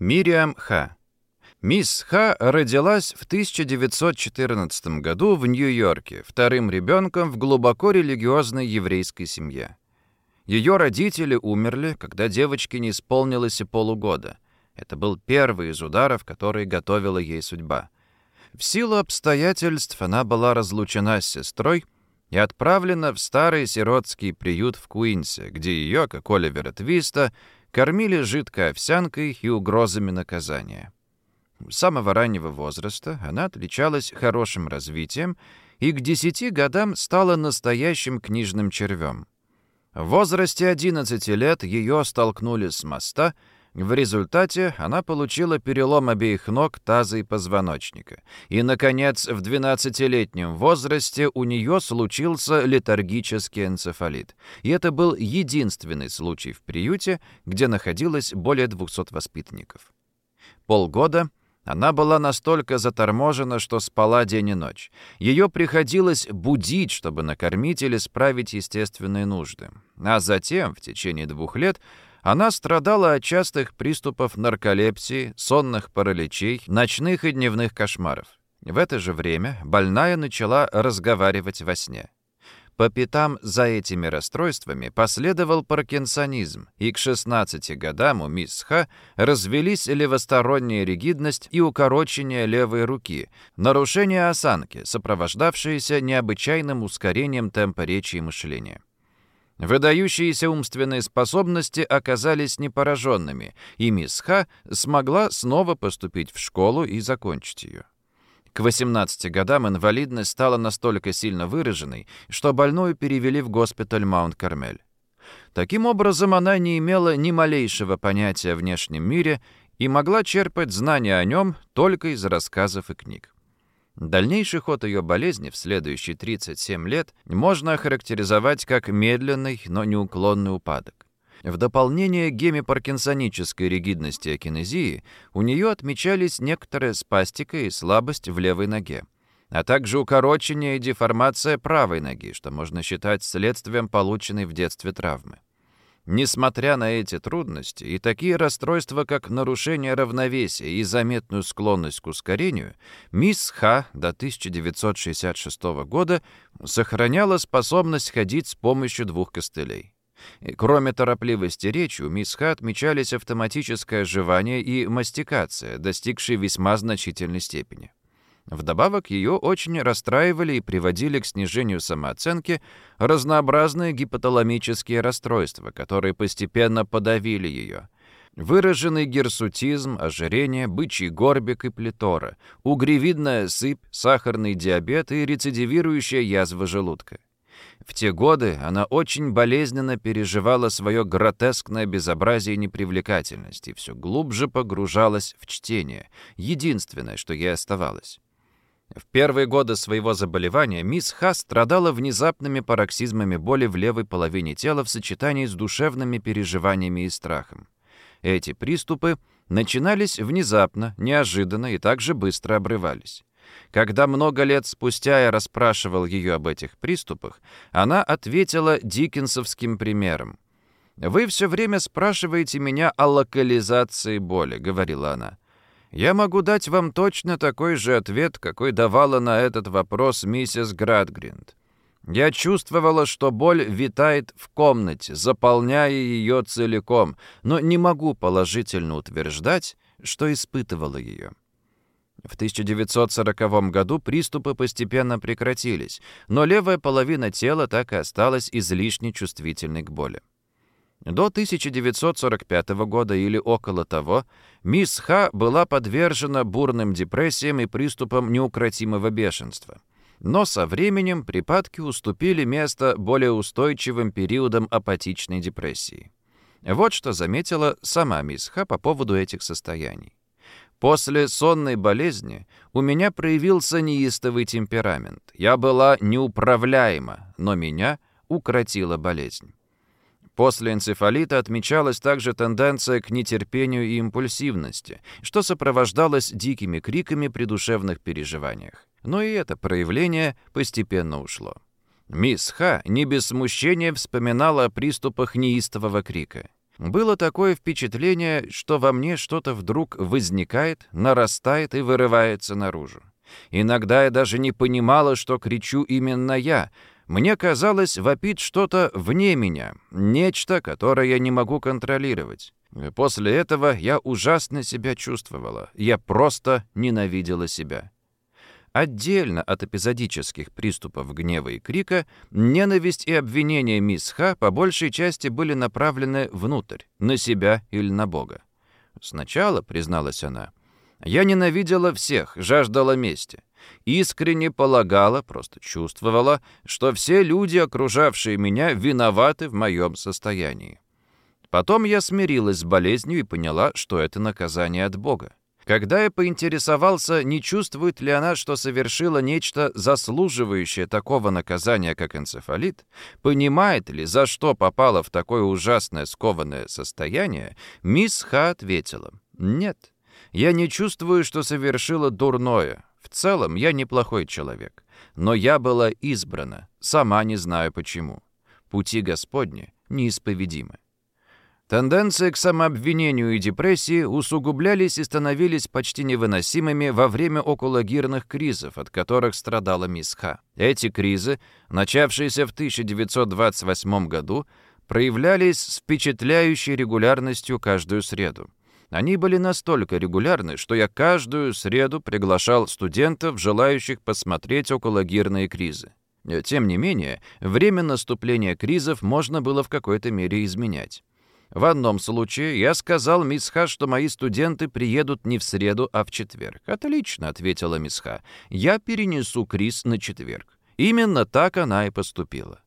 Мириам Ха. Мисс Ха родилась в 1914 году в Нью-Йорке, вторым ребенком в глубоко религиозной еврейской семье. Ее родители умерли, когда девочке не исполнилось и полугода. Это был первый из ударов, которые готовила ей судьба. В силу обстоятельств она была разлучена с сестрой и отправлена в старый сиротский приют в Куинсе, где ее, как Оливера Твиста, кормили жидкой овсянкой и угрозами наказания. С самого раннего возраста она отличалась хорошим развитием и к десяти годам стала настоящим книжным червем. В возрасте 11 лет ее столкнули с моста, в результате она получила перелом обеих ног, таза и позвоночника. И, наконец, в 12-летнем возрасте у нее случился летаргический энцефалит. И это был единственный случай в приюте, где находилось более 200 воспитанников. Полгода она была настолько заторможена, что спала день и ночь. Ее приходилось будить, чтобы накормить или справить естественные нужды. А затем, в течение двух лет, она страдала от частых приступов нарколепсии, сонных параличей, ночных и дневных кошмаров. В это же время больная начала разговаривать во сне. По пятам за этими расстройствами последовал паркинсонизм, и к 16 годам у мисс Ха развелись левосторонняя ригидность и укорочение левой руки, нарушение осанки, сопровождавшееся необычайным ускорением темпа речи и мышления. Выдающиеся умственные способности оказались непораженными, и мисс Ха смогла снова поступить в школу и закончить ее. К 18 годам инвалидность стала настолько сильно выраженной, что больную перевели в госпиталь Маунт-Кармель. Таким образом, она не имела ни малейшего понятия о внешнем мире и могла черпать знания о нем только из рассказов и книг. Дальнейший ход ее болезни в следующие 37 лет можно охарактеризовать как медленный, но неуклонный упадок. В дополнение к гемипаркинсонической ригидности акинезии у нее отмечались некоторая спастика и слабость в левой ноге, а также укорочение и деформация правой ноги, что можно считать следствием полученной в детстве травмы. Несмотря на эти трудности и такие расстройства, как нарушение равновесия и заметную склонность к ускорению, мисс Ха до 1966 года сохраняла способность ходить с помощью двух костылей. И кроме торопливости речи, у мисс Ха отмечались автоматическое жевание и мастикация, достигшие весьма значительной степени. Вдобавок, ее очень расстраивали и приводили к снижению самооценки разнообразные гипоталамические расстройства, которые постепенно подавили ее. Выраженный герсутизм, ожирение, бычий горбик и плетора, угревидная сыпь, сахарный диабет и рецидивирующая язва желудка. В те годы она очень болезненно переживала свое гротескное безобразие и непривлекательность и все глубже погружалась в чтение, единственное, что ей оставалось. В первые годы своего заболевания мисс Ха страдала внезапными пароксизмами боли в левой половине тела в сочетании с душевными переживаниями и страхом. Эти приступы начинались внезапно, неожиданно и также быстро обрывались. Когда много лет спустя я расспрашивал ее об этих приступах, она ответила диккенсовским примером. «Вы все время спрашиваете меня о локализации боли», — говорила она. «Я могу дать вам точно такой же ответ, какой давала на этот вопрос миссис Градгринд. Я чувствовала, что боль витает в комнате, заполняя ее целиком, но не могу положительно утверждать, что испытывала ее. В 1940 году приступы постепенно прекратились, но левая половина тела так и осталась излишне чувствительной к боли. До 1945 года или около того мисс Ха была подвержена бурным депрессиям и приступам неукротимого бешенства. Но со временем припадки уступили место более устойчивым периодам апатичной депрессии. Вот что заметила сама мисс Ха по поводу этих состояний. После сонной болезни у меня проявился неистовый темперамент. Я была неуправляема, но меня укротила болезнь. После энцефалита отмечалась также тенденция к нетерпению и импульсивности, что сопровождалось дикими криками при душевных переживаниях. Но и это проявление постепенно ушло. Мисс Ха не без смущения вспоминала о приступах неистового крика. Было такое впечатление, что во мне что-то вдруг возникает, нарастает и вырывается наружу. Иногда я даже не понимала, что кричу именно я. Мне казалось, вопит что-то вне меня, нечто, которое я не могу контролировать. После этого я ужасно себя чувствовала. Я просто ненавидела себя. Отдельно от эпизодических приступов гнева и крика, ненависть и обвинения мисс Ха по большей части были направлены внутрь, на себя или на Бога. Сначала, призналась она, я ненавидела всех, жаждала мести. Искренне полагала, просто чувствовала, что все люди, окружавшие меня, виноваты в моем состоянии. Потом я смирилась с болезнью и поняла, что это наказание от Бога. Когда я поинтересовался, не чувствует ли она, что совершила нечто заслуживающее такого наказания, как энцефалит, понимает ли, за что попала в такое ужасное скованное состояние, мисс Ха ответила, «Нет, я не чувствую, что совершила дурное. В целом, я неплохой человек. Но я была избрана, сама не знаю почему. Пути Господни неисповедимы». Тенденции к самообвинению и депрессии усугублялись и становились почти невыносимыми во время окологирных кризов, от которых страдала мисс Ха. Эти кризы, начавшиеся в 1928 году, проявлялись с впечатляющей регулярностью каждую среду. Они были настолько регулярны, что я каждую среду приглашал студентов, желающих посмотреть окологирные кризы. Тем не менее, время наступления кризов можно было в какой-то мере изменять. В одном случае я сказал мисс Ха, что мои студенты приедут не в среду, а в четверг. «Отлично», — ответила мисс Ха. «Я перенесу криз на четверг». Именно так она и поступила.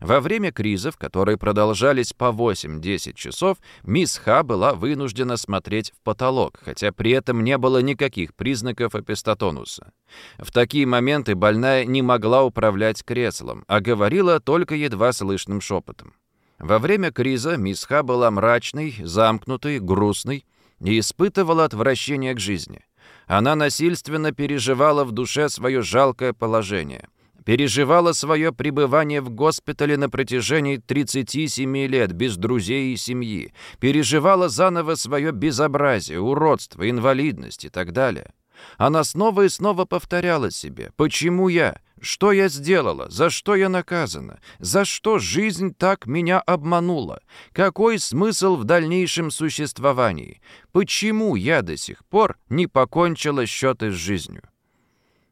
Во время кризов, которые продолжались по 8-10 часов, мисс Ха была вынуждена смотреть в потолок, хотя при этом не было никаких признаков эпистотонуса. В такие моменты больная не могла управлять креслом, а говорила только едва слышным шепотом. Во время криза мисс Ха была мрачной, замкнутой, грустной и испытывала отвращение к жизни. Она насильственно переживала в душе свое жалкое положение. Переживала свое пребывание в госпитале на протяжении 37 лет без друзей и семьи. Переживала заново свое безобразие, уродство, инвалидность и так далее. Она снова и снова повторяла себе «Почему я? Что я сделала? За что я наказана? За что жизнь так меня обманула? Какой смысл в дальнейшем существовании? Почему я до сих пор не покончила счеты с жизнью?»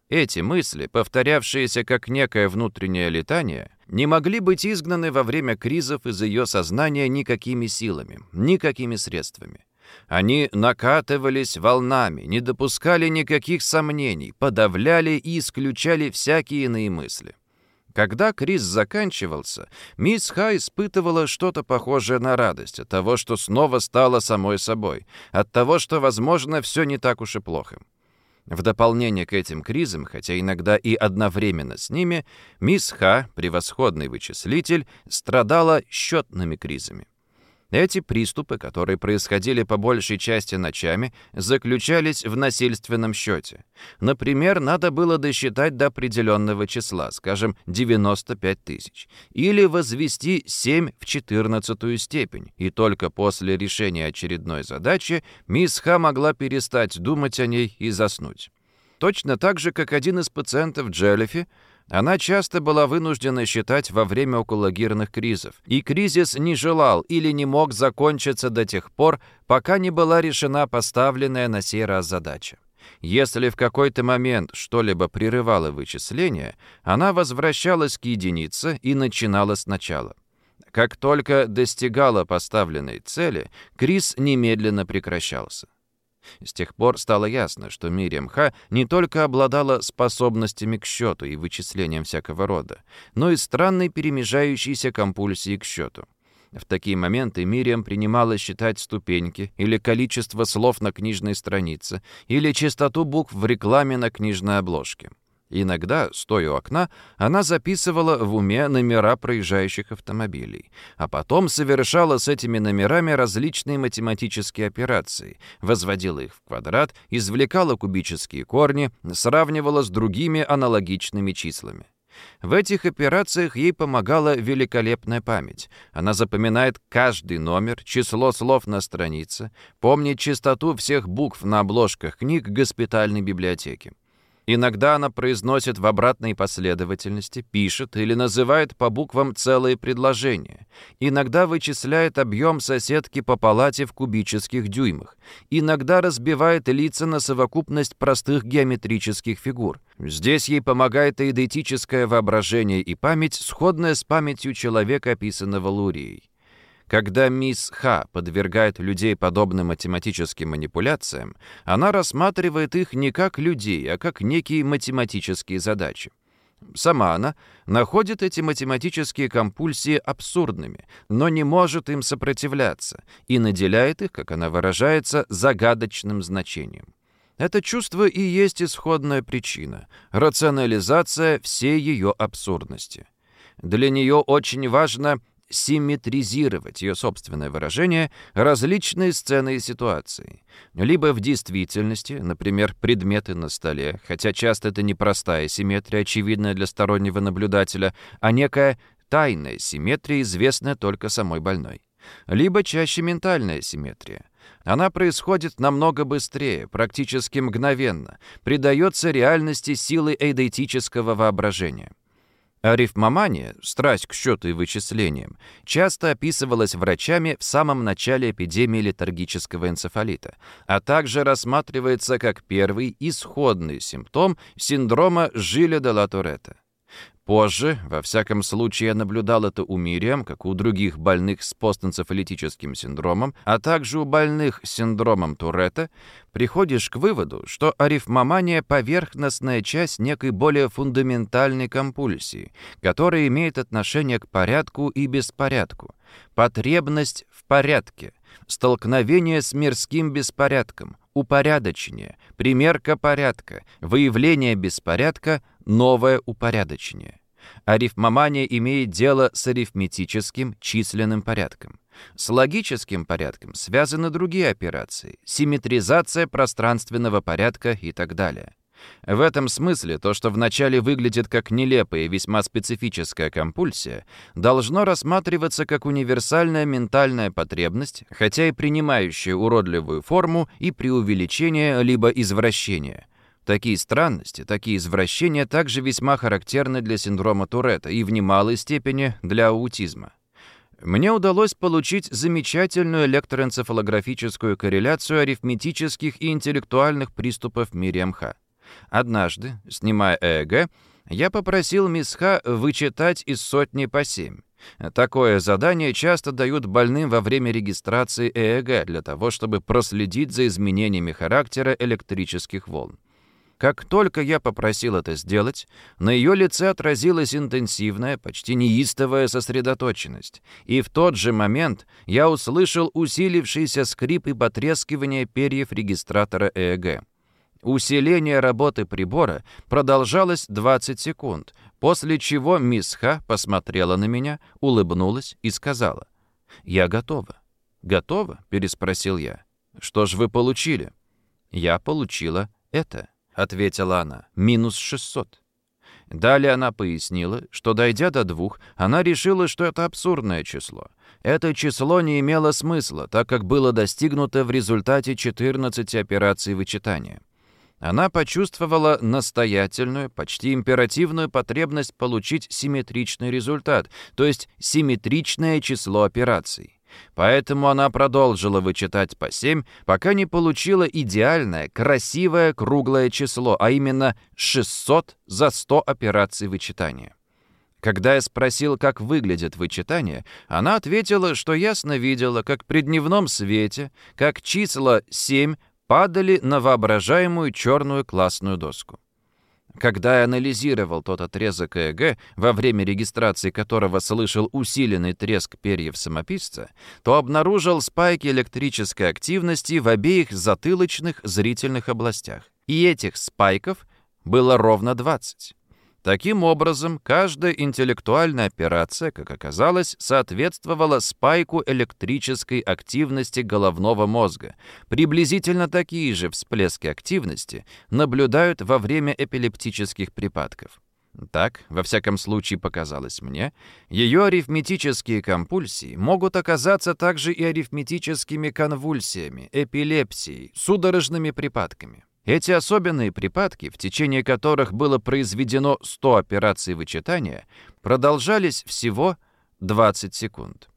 Эти мысли, повторявшиеся как некое внутреннее летание, не могли быть изгнаны во время кризов из ее сознания никакими силами, никакими средствами. Они накатывались волнами, не допускали никаких сомнений, подавляли и исключали всякие иные мысли. Когда криз заканчивался, мисс Ха испытывала что-то похожее на радость от того, что снова стало самой собой, от того, что, возможно, все не так уж и плохо. В дополнение к этим кризам, хотя иногда и одновременно с ними, мисс Ха, превосходный вычислитель, страдала счетными кризами. Эти приступы, которые происходили по большей части ночами, заключались в насильственном счете. Например, надо было досчитать до определенного числа, скажем, 95 тысяч, или возвести 7 в 14 степень, и только после решения очередной задачи мисс Ха могла перестать думать о ней и заснуть. Точно так же, как один из пациентов Джеллифи она часто была вынуждена считать во время окологирных кризов, и кризис не желал или не мог закончиться до тех пор, пока не была решена поставленная на сей раз задача. Если в какой-то момент что-либо прерывало вычисление, она возвращалась к единице и начинала сначала. Как только достигала поставленной цели, криз немедленно прекращался. С тех пор стало ясно, что Мириам Ха не только обладала способностями к счету и вычислениям всякого рода, но и странной перемежающейся компульсией к счету. В такие моменты Мириам принимала считать ступеньки или количество слов на книжной странице, или частоту букв в рекламе на книжной обложке. Иногда, стоя у окна, она записывала в уме номера проезжающих автомобилей, а потом совершала с этими номерами различные математические операции, возводила их в квадрат, извлекала кубические корни, сравнивала с другими аналогичными числами. В этих операциях ей помогала великолепная память. Она запоминает каждый номер, число слов на странице, помнит частоту всех букв на обложках книг госпитальной библиотеки. Иногда она произносит в обратной последовательности, пишет или называет по буквам целые предложения. Иногда вычисляет объем соседки по палате в кубических дюймах. Иногда разбивает лица на совокупность простых геометрических фигур. Здесь ей помогает эйдетическое воображение и память, сходная с памятью человека, описанного Лурией. Когда мисс Ха подвергает людей подобным математическим манипуляциям, она рассматривает их не как людей, а как некие математические задачи. Сама она находит эти математические компульсии абсурдными, но не может им сопротивляться и наделяет их, как она выражается, загадочным значением. Это чувство и есть исходная причина, рационализация всей ее абсурдности. Для нее очень важно симметризировать ее собственное выражение различные сцены и ситуации. Либо в действительности, например, предметы на столе, хотя часто это не простая симметрия, очевидная для стороннего наблюдателя, а некая тайная симметрия, известная только самой больной. Либо чаще ментальная симметрия. Она происходит намного быстрее, практически мгновенно, придается реальности силы эйдетического воображения. Арифмомания, страсть к счету и вычислениям, часто описывалась врачами в самом начале эпидемии летаргического энцефалита, а также рассматривается как первый исходный симптом синдрома Жиля де ла Туретта. Позже, во всяком случае, я наблюдал это у Мириам, как у других больных с постэнцефалитическим синдромом, а также у больных с синдромом Туретта, приходишь к выводу, что арифмомания — поверхностная часть некой более фундаментальной компульсии, которая имеет отношение к порядку и беспорядку, потребность в порядке, столкновение с мирским беспорядком, упорядочение, примерка порядка, выявление беспорядка, новое упорядочение. Арифмомания имеет дело с арифметическим численным порядком. С логическим порядком связаны другие операции, симметризация пространственного порядка и так далее. В этом смысле то, что вначале выглядит как нелепая и весьма специфическая компульсия, должно рассматриваться как универсальная ментальная потребность, хотя и принимающая уродливую форму и преувеличение либо извращение. Такие странности, такие извращения также весьма характерны для синдрома Туретта и в немалой степени для аутизма. Мне удалось получить замечательную электроэнцефалографическую корреляцию арифметических и интеллектуальных приступов Мириам Ха. Однажды, снимая ЭЭГ, я попросил мисс Ха вычитать из сотни по семь. Такое задание часто дают больным во время регистрации ЭЭГ для того, чтобы проследить за изменениями характера электрических волн. Как только я попросил это сделать, на ее лице отразилась интенсивная, почти неистовая сосредоточенность, и в тот же момент я услышал усилившийся скрип и потрескивание перьев регистратора ЭЭГ. Усиление работы прибора продолжалось 20 секунд, после чего мисс Ха посмотрела на меня, улыбнулась и сказала, «Я готова». «Готова?» — переспросил я. «Что ж вы получили?» «Я получила это», — ответила она, «минус 600». Далее она пояснила, что, дойдя до двух, она решила, что это абсурдное число. Это число не имело смысла, так как было достигнуто в результате 14 операций вычитания она почувствовала настоятельную, почти императивную потребность получить симметричный результат, то есть симметричное число операций. Поэтому она продолжила вычитать по 7, пока не получила идеальное, красивое круглое число, а именно 600 за 100 операций вычитания. Когда я спросил, как выглядит вычитание, она ответила, что ясно видела, как при дневном свете, как числа 7 падали на воображаемую черную классную доску. Когда я анализировал тот отрезок ЭЭГ, во время регистрации которого слышал усиленный треск перьев самописца, то обнаружил спайки электрической активности в обеих затылочных зрительных областях. И этих спайков было ровно 20. Таким образом, каждая интеллектуальная операция, как оказалось, соответствовала спайку электрической активности головного мозга. Приблизительно такие же всплески активности наблюдают во время эпилептических припадков. Так, во всяком случае, показалось мне, ее арифметические компульсии могут оказаться также и арифметическими конвульсиями, эпилепсией, судорожными припадками. Эти особенные припадки, в течение которых было произведено 100 операций вычитания, продолжались всего 20 секунд.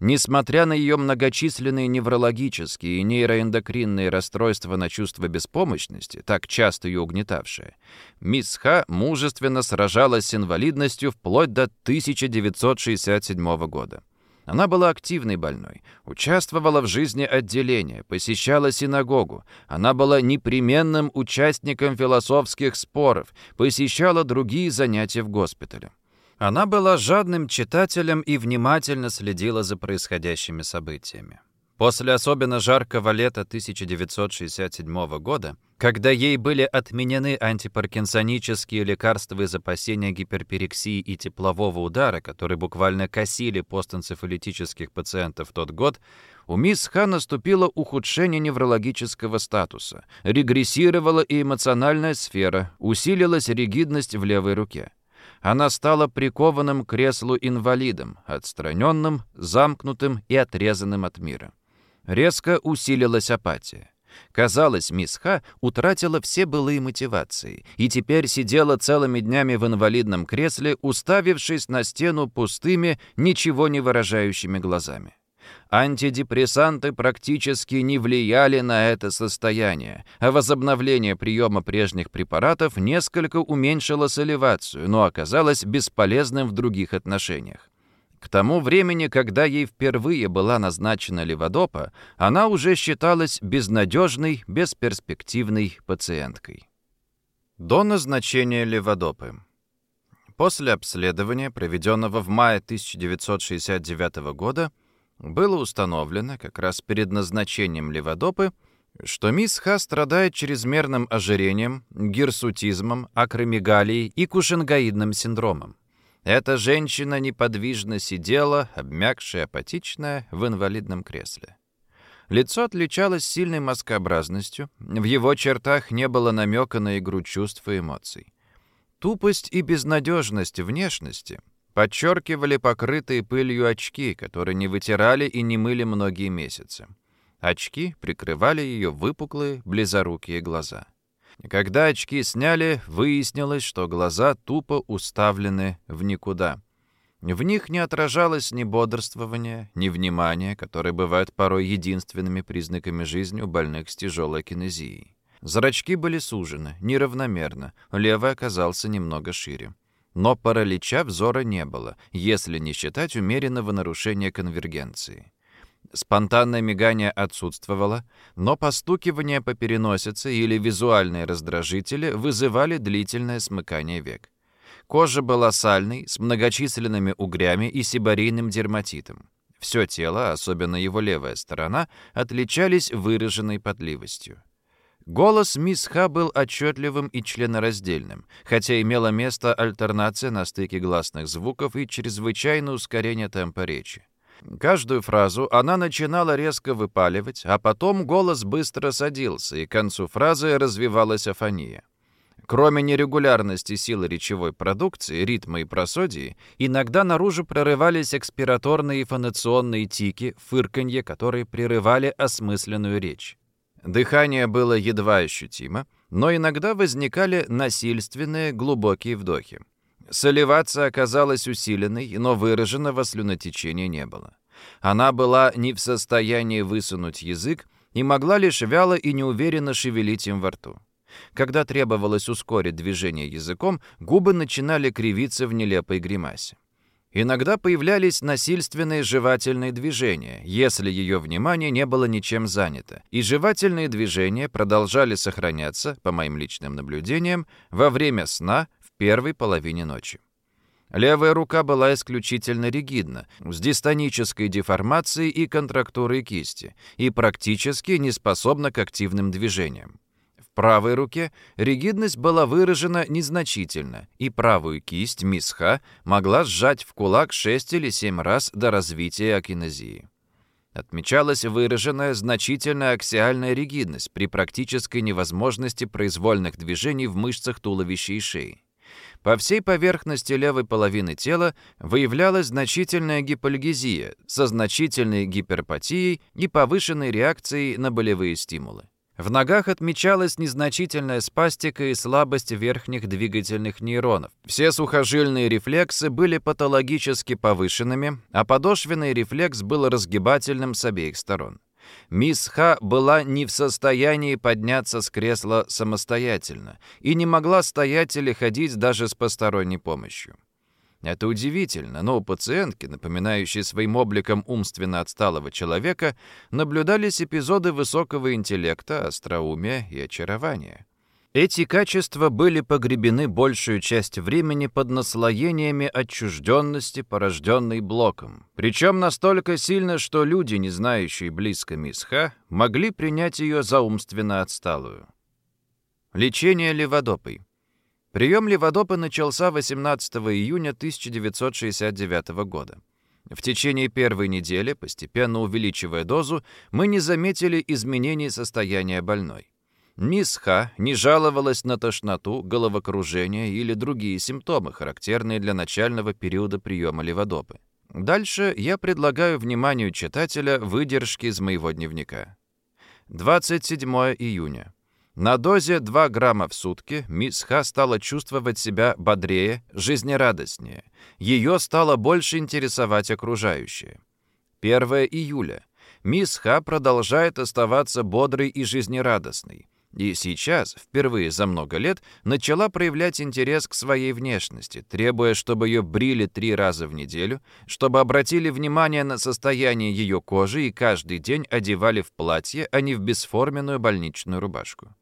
Несмотря на ее многочисленные неврологические и нейроэндокринные расстройства на чувство беспомощности, так часто ее угнетавшие, мисс Ха мужественно сражалась с инвалидностью вплоть до 1967 года. Она была активной больной, участвовала в жизни отделения, посещала синагогу. Она была непременным участником философских споров, посещала другие занятия в госпитале. Она была жадным читателем и внимательно следила за происходящими событиями. После особенно жаркого лета 1967 года, когда ей были отменены антипаркинсонические лекарства из опасения гиперперексии и теплового удара, которые буквально косили постэнцефалитических пациентов в тот год, у мисс Ха наступило ухудшение неврологического статуса, регрессировала и эмоциональная сфера, усилилась ригидность в левой руке она стала прикованным к креслу инвалидом, отстраненным, замкнутым и отрезанным от мира. Резко усилилась апатия. Казалось, мисс Ха утратила все былые мотивации и теперь сидела целыми днями в инвалидном кресле, уставившись на стену пустыми, ничего не выражающими глазами. Антидепрессанты практически не влияли на это состояние, а возобновление приема прежних препаратов несколько уменьшило соливацию, но оказалось бесполезным в других отношениях. К тому времени, когда ей впервые была назначена леводопа, она уже считалась безнадежной, бесперспективной пациенткой. До назначения леводопы. После обследования, проведенного в мае 1969 года, было установлено, как раз перед назначением леводопы, что мисс Ха страдает чрезмерным ожирением, гирсутизмом, акромегалией и кушингоидным синдромом. Эта женщина неподвижно сидела, обмякшая, апатичная, в инвалидном кресле. Лицо отличалось сильной маскообразностью, в его чертах не было намека на игру чувств и эмоций. Тупость и безнадежность внешности подчеркивали покрытые пылью очки, которые не вытирали и не мыли многие месяцы. Очки прикрывали ее выпуклые, близорукие глаза. Когда очки сняли, выяснилось, что глаза тупо уставлены в никуда. В них не отражалось ни бодрствования, ни внимания, которые бывают порой единственными признаками жизни у больных с тяжелой кинезией. Зрачки были сужены, неравномерно, левый оказался немного шире. Но паралича взора не было, если не считать умеренного нарушения конвергенции. Спонтанное мигание отсутствовало, но постукивание по переносице или визуальные раздражители вызывали длительное смыкание век. Кожа была сальной, с многочисленными угрями и сибарийным дерматитом. Все тело, особенно его левая сторона, отличались выраженной потливостью. Голос мисс Ха был отчетливым и членораздельным, хотя имела место альтернация на стыке гласных звуков и чрезвычайное ускорение темпа речи. Каждую фразу она начинала резко выпаливать, а потом голос быстро садился, и к концу фразы развивалась афония. Кроме нерегулярности силы речевой продукции, ритма и просодии, иногда наружу прорывались экспираторные и фонационные тики, фырканье, которые прерывали осмысленную речь. Дыхание было едва ощутимо, но иногда возникали насильственные глубокие вдохи. Соливация оказалась усиленной, но выраженного слюнотечения не было. Она была не в состоянии высунуть язык и могла лишь вяло и неуверенно шевелить им во рту. Когда требовалось ускорить движение языком, губы начинали кривиться в нелепой гримасе. Иногда появлялись насильственные жевательные движения, если ее внимание не было ничем занято, и жевательные движения продолжали сохраняться, по моим личным наблюдениям, во время сна первой половине ночи. Левая рука была исключительно ригидна, с дистонической деформацией и контрактурой кисти, и практически не способна к активным движениям правой руке ригидность была выражена незначительно, и правую кисть мисха могла сжать в кулак 6 или 7 раз до развития акинезии. Отмечалась выраженная значительная аксиальная ригидность при практической невозможности произвольных движений в мышцах туловища и шеи. По всей поверхности левой половины тела выявлялась значительная гипольгезия со значительной гиперпатией и повышенной реакцией на болевые стимулы. В ногах отмечалась незначительная спастика и слабость верхних двигательных нейронов. Все сухожильные рефлексы были патологически повышенными, а подошвенный рефлекс был разгибательным с обеих сторон. Мисс Ха была не в состоянии подняться с кресла самостоятельно и не могла стоять или ходить даже с посторонней помощью. Это удивительно, но у пациентки, напоминающей своим обликом умственно отсталого человека, наблюдались эпизоды высокого интеллекта, остроумия и очарования. Эти качества были погребены большую часть времени под наслоениями отчужденности, порожденной блоком. Причем настолько сильно, что люди, не знающие близко мисс Ха, могли принять ее за умственно отсталую. Лечение леводопой. Прием леводопы начался 18 июня 1969 года. В течение первой недели, постепенно увеличивая дозу, мы не заметили изменений состояния больной. Мисс Ха не жаловалась на тошноту, головокружение или другие симптомы, характерные для начального периода приема леводопы. Дальше я предлагаю вниманию читателя выдержки из моего дневника. 27 июня. На дозе 2 грамма в сутки мисс Ха стала чувствовать себя бодрее, жизнерадостнее. Ее стало больше интересовать окружающее. 1 июля. Мисс Ха продолжает оставаться бодрой и жизнерадостной. И сейчас, впервые за много лет, начала проявлять интерес к своей внешности, требуя, чтобы ее брили три раза в неделю, чтобы обратили внимание на состояние ее кожи и каждый день одевали в платье, а не в бесформенную больничную рубашку.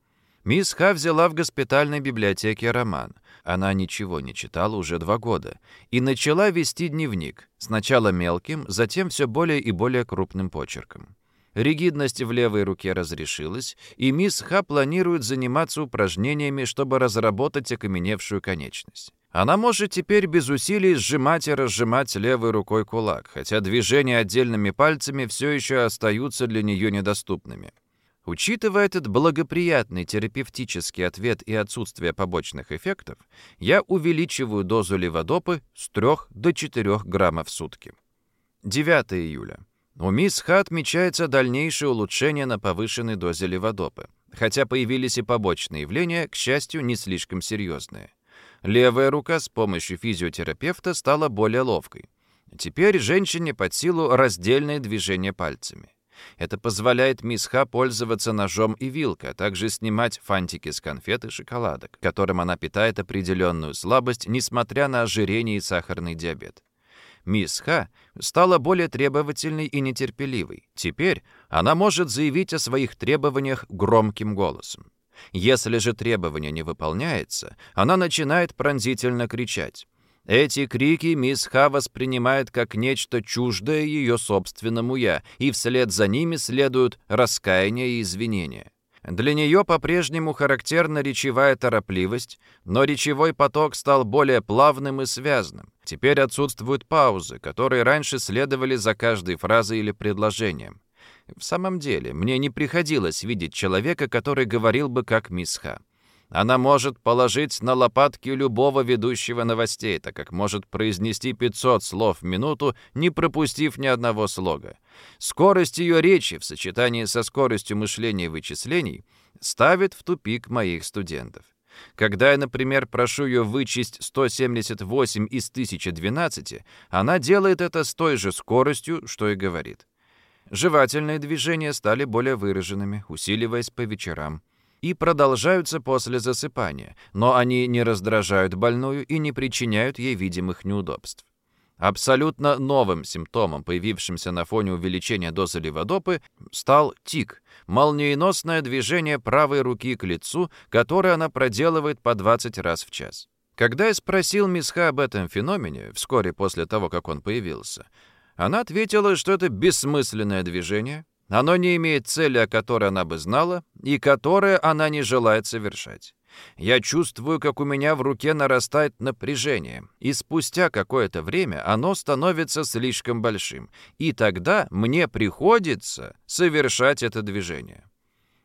Мисс Ха взяла в госпитальной библиотеке роман. Она ничего не читала уже два года. И начала вести дневник. Сначала мелким, затем все более и более крупным почерком. Ригидность в левой руке разрешилась, и мисс Ха планирует заниматься упражнениями, чтобы разработать окаменевшую конечность. Она может теперь без усилий сжимать и разжимать левой рукой кулак, хотя движения отдельными пальцами все еще остаются для нее недоступными. Учитывая этот благоприятный терапевтический ответ и отсутствие побочных эффектов, я увеличиваю дозу леводопы с 3 до 4 граммов в сутки. 9 июля. У мисс Ха отмечается дальнейшее улучшение на повышенной дозе леводопы, хотя появились и побочные явления, к счастью, не слишком серьезные. Левая рука с помощью физиотерапевта стала более ловкой. Теперь женщине под силу раздельное движение пальцами. Это позволяет мисс Ха пользоваться ножом и вилкой, а также снимать фантики с конфет и шоколадок, которым она питает определенную слабость, несмотря на ожирение и сахарный диабет. Мисс Ха стала более требовательной и нетерпеливой. Теперь она может заявить о своих требованиях громким голосом. Если же требование не выполняется, она начинает пронзительно кричать. Эти крики мисс Ха воспринимает как нечто чуждое ее собственному «я», и вслед за ними следуют раскаяние и извинения. Для нее по-прежнему характерна речевая торопливость, но речевой поток стал более плавным и связным. Теперь отсутствуют паузы, которые раньше следовали за каждой фразой или предложением. В самом деле, мне не приходилось видеть человека, который говорил бы как мисс Ха. Она может положить на лопатки любого ведущего новостей, так как может произнести 500 слов в минуту, не пропустив ни одного слога. Скорость ее речи в сочетании со скоростью мышления и вычислений ставит в тупик моих студентов. Когда я, например, прошу ее вычесть 178 из 1012, она делает это с той же скоростью, что и говорит. Жевательные движения стали более выраженными, усиливаясь по вечерам и продолжаются после засыпания, но они не раздражают больную и не причиняют ей видимых неудобств. Абсолютно новым симптомом, появившимся на фоне увеличения дозы леводопы, стал тик, молниеносное движение правой руки к лицу, которое она проделывает по 20 раз в час. Когда я спросил Мисха об этом феномене, вскоре после того, как он появился, она ответила, что это бессмысленное движение, оно не имеет цели, о которой она бы знала, и которое она не желает совершать. Я чувствую, как у меня в руке нарастает напряжение, и спустя какое-то время оно становится слишком большим, и тогда мне приходится совершать это движение.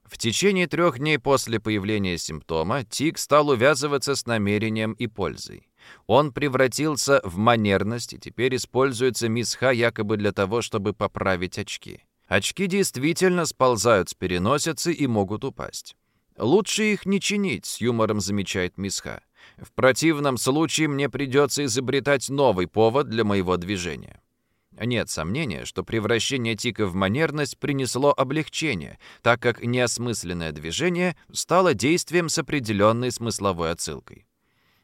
В течение трех дней после появления симптома тик стал увязываться с намерением и пользой. Он превратился в манерность и теперь используется мисха якобы для того, чтобы поправить очки. Очки действительно сползают с переносицы и могут упасть. «Лучше их не чинить», — с юмором замечает мисха. «В противном случае мне придется изобретать новый повод для моего движения». Нет сомнения, что превращение тика в манерность принесло облегчение, так как неосмысленное движение стало действием с определенной смысловой отсылкой.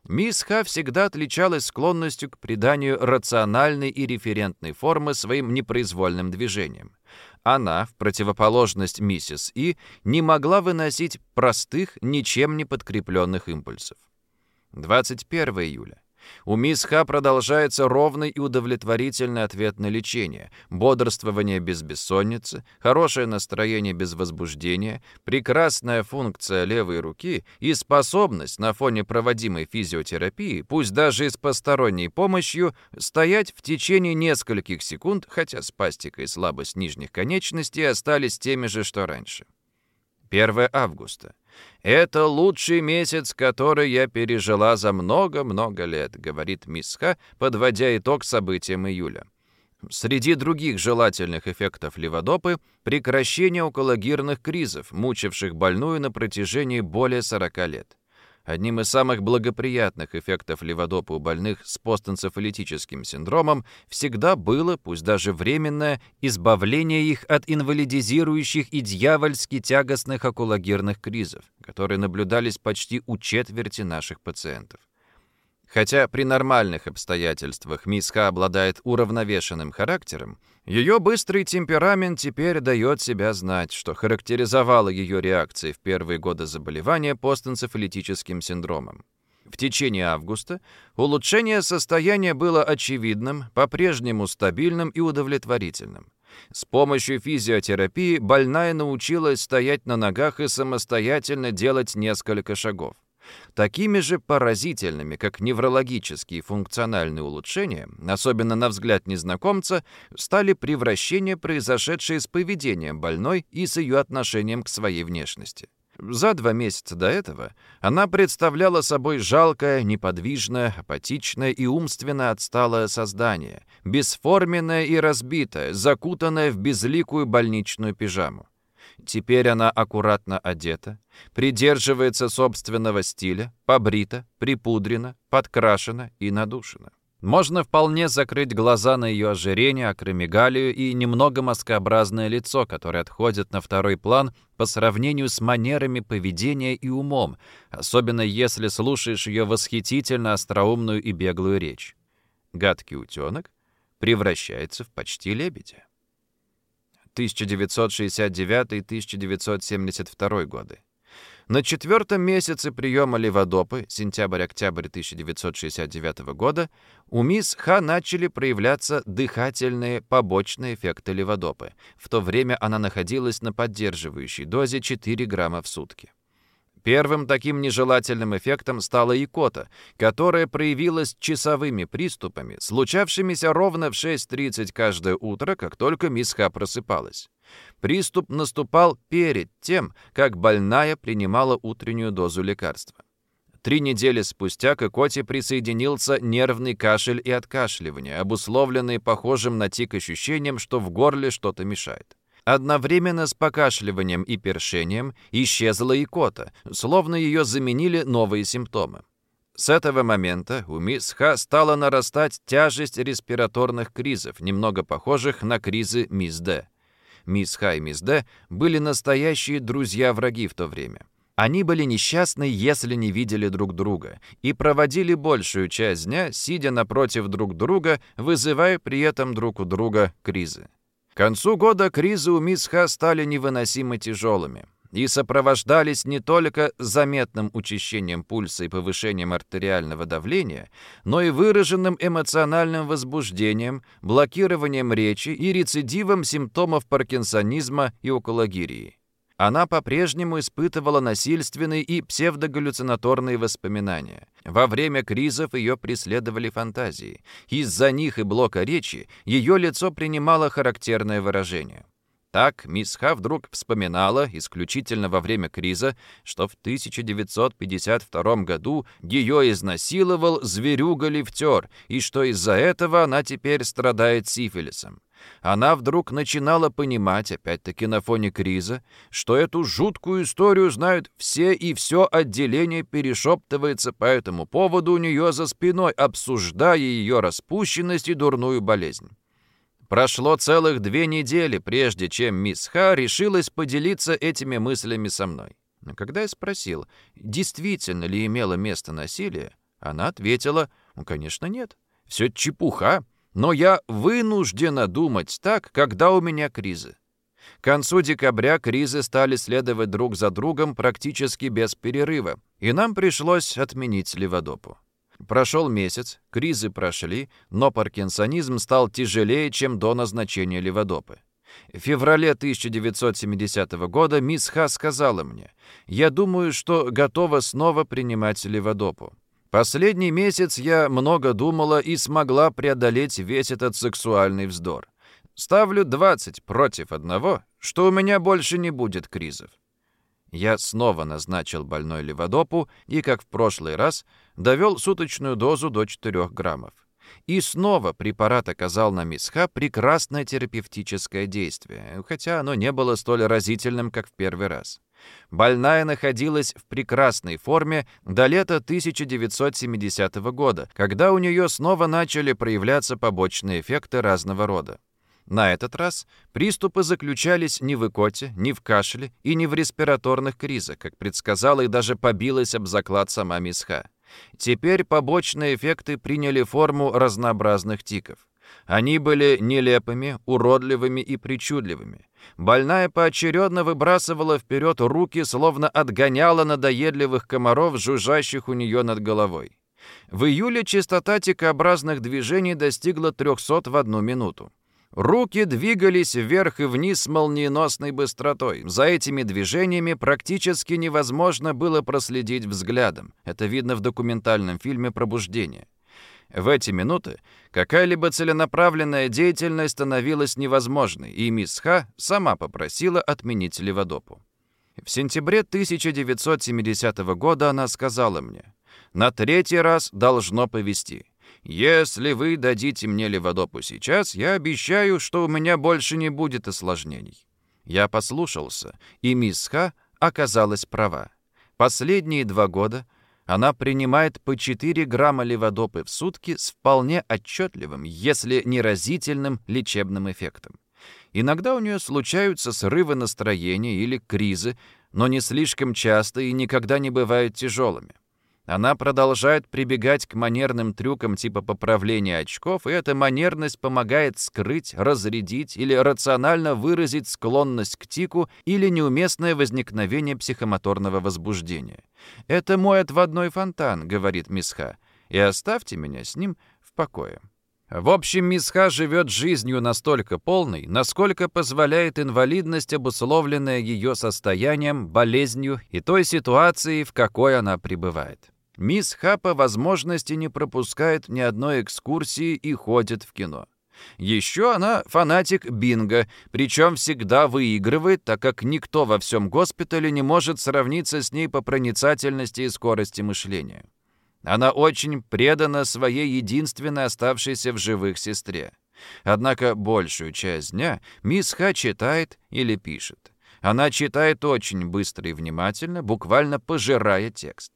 Мисс Ха всегда отличалась склонностью к приданию рациональной и референтной формы своим непроизвольным движениям. Она, в противоположность миссис И, не могла выносить простых, ничем не подкрепленных импульсов. 21 июля. У мисс Ха продолжается ровный и удовлетворительный ответ на лечение, бодрствование без бессонницы, хорошее настроение без возбуждения, прекрасная функция левой руки и способность на фоне проводимой физиотерапии, пусть даже и с посторонней помощью, стоять в течение нескольких секунд, хотя спастика и слабость нижних конечностей остались теми же, что раньше. 1 августа. «Это лучший месяц, который я пережила за много-много лет», говорит Мисха, подводя итог событиям июля. Среди других желательных эффектов леводопы – прекращение окологирных кризов, мучивших больную на протяжении более 40 лет. Одним из самых благоприятных эффектов леводопа у больных с постэнцефалитическим синдромом всегда было, пусть даже временное, избавление их от инвалидизирующих и дьявольски тягостных окулагерных кризов, которые наблюдались почти у четверти наших пациентов. Хотя при нормальных обстоятельствах Миска обладает уравновешенным характером, ее быстрый темперамент теперь дает себя знать, что характеризовало ее реакции в первые годы заболевания постэнцефалитическим синдромом. В течение августа улучшение состояния было очевидным, по-прежнему стабильным и удовлетворительным. С помощью физиотерапии больная научилась стоять на ногах и самостоятельно делать несколько шагов. Такими же поразительными, как неврологические функциональные улучшения, особенно на взгляд незнакомца, стали превращения, произошедшие с поведением больной и с ее отношением к своей внешности. За два месяца до этого она представляла собой жалкое, неподвижное, апатичное и умственно отсталое создание, бесформенное и разбитое, закутанное в безликую больничную пижаму. Теперь она аккуратно одета, придерживается собственного стиля, побрита, припудрена, подкрашена и надушена. Можно вполне закрыть глаза на ее ожирение, акромегалию и немного маскообразное лицо, которое отходит на второй план по сравнению с манерами поведения и умом, особенно если слушаешь ее восхитительно остроумную и беглую речь. Гадкий утенок превращается в почти лебедя. 1969-1972 годы. На четвертом месяце приема леводопы, сентябрь-октябрь 1969 года, у мисс Ха начали проявляться дыхательные побочные эффекты леводопы. В то время она находилась на поддерживающей дозе 4 грамма в сутки. Первым таким нежелательным эффектом стала икота, которая проявилась часовыми приступами, случавшимися ровно в 6.30 каждое утро, как только мисс Ха просыпалась. Приступ наступал перед тем, как больная принимала утреннюю дозу лекарства. Три недели спустя к икоте присоединился нервный кашель и откашливание, обусловленные похожим на тик ощущением, что в горле что-то мешает. Одновременно с покашливанием и першением исчезла икота, словно ее заменили новые симптомы. С этого момента у мисс Ха стала нарастать тяжесть респираторных кризов, немного похожих на кризы мисс Д. Мисс Ха и мисс Д были настоящие друзья-враги в то время. Они были несчастны, если не видели друг друга, и проводили большую часть дня, сидя напротив друг друга, вызывая при этом друг у друга кризы. К концу года кризы у мисс Ха стали невыносимо тяжелыми и сопровождались не только заметным учащением пульса и повышением артериального давления, но и выраженным эмоциональным возбуждением, блокированием речи и рецидивом симптомов паркинсонизма и окологирии. Она по-прежнему испытывала насильственные и псевдогаллюцинаторные воспоминания. Во время кризов ее преследовали фантазии. Из-за них и блока речи ее лицо принимало характерное выражение. Так мисс Ха вдруг вспоминала, исключительно во время криза, что в 1952 году ее изнасиловал зверюга-лифтер, и что из-за этого она теперь страдает сифилисом. Она вдруг начинала понимать, опять-таки на фоне криза, что эту жуткую историю знают все, и все отделение перешептывается по этому поводу у нее за спиной, обсуждая ее распущенность и дурную болезнь. Прошло целых две недели, прежде чем мисс Ха решилась поделиться этими мыслями со мной. Но когда я спросил, действительно ли имело место насилие, она ответила, ну, конечно, нет. Все чепуха, но я вынуждена думать так, когда у меня кризы. К концу декабря кризы стали следовать друг за другом практически без перерыва, и нам пришлось отменить леводопу. Прошел месяц, кризы прошли, но паркинсонизм стал тяжелее, чем до назначения леводопы. В феврале 1970 года мисс Ха сказала мне, «Я думаю, что готова снова принимать леводопу. Последний месяц я много думала и смогла преодолеть весь этот сексуальный вздор. Ставлю 20 против одного, что у меня больше не будет кризов. Я снова назначил больной леводопу и, как в прошлый раз, довел суточную дозу до 4 граммов. И снова препарат оказал на мисха прекрасное терапевтическое действие, хотя оно не было столь разительным, как в первый раз. Больная находилась в прекрасной форме до лета 1970 года, когда у нее снова начали проявляться побочные эффекты разного рода. На этот раз приступы заключались не в икоте, не в кашле и не в респираторных кризах, как предсказала и даже побилась об заклад сама Мисха. Теперь побочные эффекты приняли форму разнообразных тиков. Они были нелепыми, уродливыми и причудливыми. Больная поочередно выбрасывала вперед руки, словно отгоняла надоедливых комаров, жужжащих у нее над головой. В июле частота тикообразных движений достигла 300 в одну минуту. Руки двигались вверх и вниз с молниеносной быстротой. За этими движениями практически невозможно было проследить взглядом. Это видно в документальном фильме «Пробуждение». В эти минуты какая-либо целенаправленная деятельность становилась невозможной, и мисс Ха сама попросила отменить леводопу. В сентябре 1970 года она сказала мне, «На третий раз должно повести. Если вы дадите мне леводопу сейчас, я обещаю, что у меня больше не будет осложнений». Я послушался, и мисс Ха оказалась права. Последние два года она принимает по 4 грамма леводопы в сутки с вполне отчетливым, если не разительным лечебным эффектом. Иногда у нее случаются срывы настроения или кризы, но не слишком часто и никогда не бывают тяжелыми. Она продолжает прибегать к манерным трюкам типа поправления очков, и эта манерность помогает скрыть, разрядить или рационально выразить склонность к тику или неуместное возникновение психомоторного возбуждения. «Это мой отводной фонтан», — говорит Мисха, — «и оставьте меня с ним в покое». В общем, Мисха живет жизнью настолько полной, насколько позволяет инвалидность, обусловленная ее состоянием, болезнью и той ситуацией, в какой она пребывает. Мисс Ха по возможности не пропускает ни одной экскурсии и ходит в кино. Еще она фанатик бинго, причем всегда выигрывает, так как никто во всем госпитале не может сравниться с ней по проницательности и скорости мышления. Она очень предана своей единственной оставшейся в живых сестре. Однако большую часть дня мисс Ха читает или пишет. Она читает очень быстро и внимательно, буквально пожирая текст.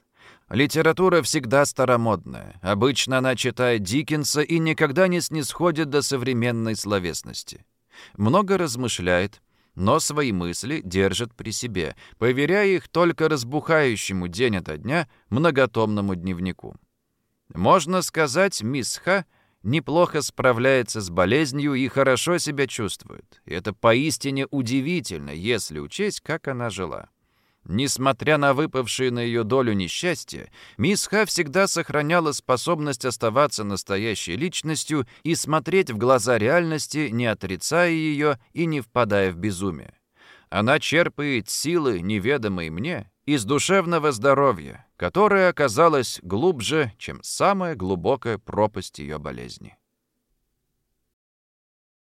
Литература всегда старомодная. Обычно она читает Диккенса и никогда не снисходит до современной словесности. Много размышляет, но свои мысли держит при себе, поверяя их только разбухающему день ото дня многотомному дневнику. Можно сказать, мисс Ха неплохо справляется с болезнью и хорошо себя чувствует. И это поистине удивительно, если учесть, как она жила. Несмотря на выпавшие на ее долю несчастья, мисс Ха всегда сохраняла способность оставаться настоящей личностью и смотреть в глаза реальности, не отрицая ее и не впадая в безумие. Она черпает силы, неведомые мне, из душевного здоровья, которое оказалось глубже, чем самая глубокая пропасть ее болезни.